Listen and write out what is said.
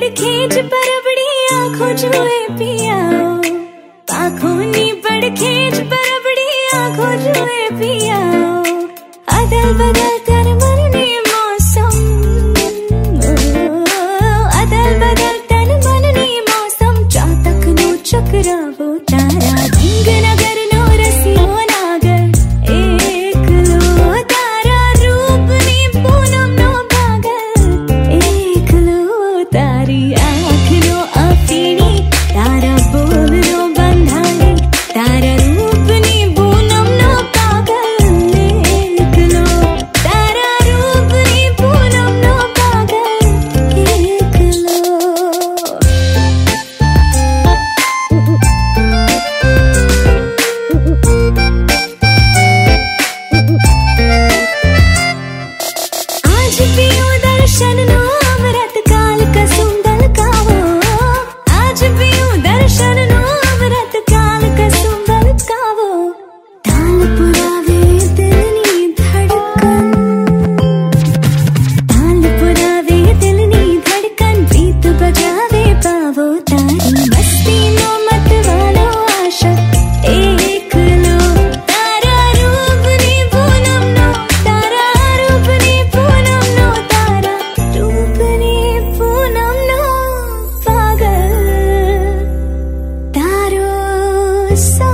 पकड़ खींच पर अपनी आँखों छुए पिया। आँखों नी पड़ खींच पर अपनी आँखों छुए पिया। अदल बदल दर्शनमत कालकम् so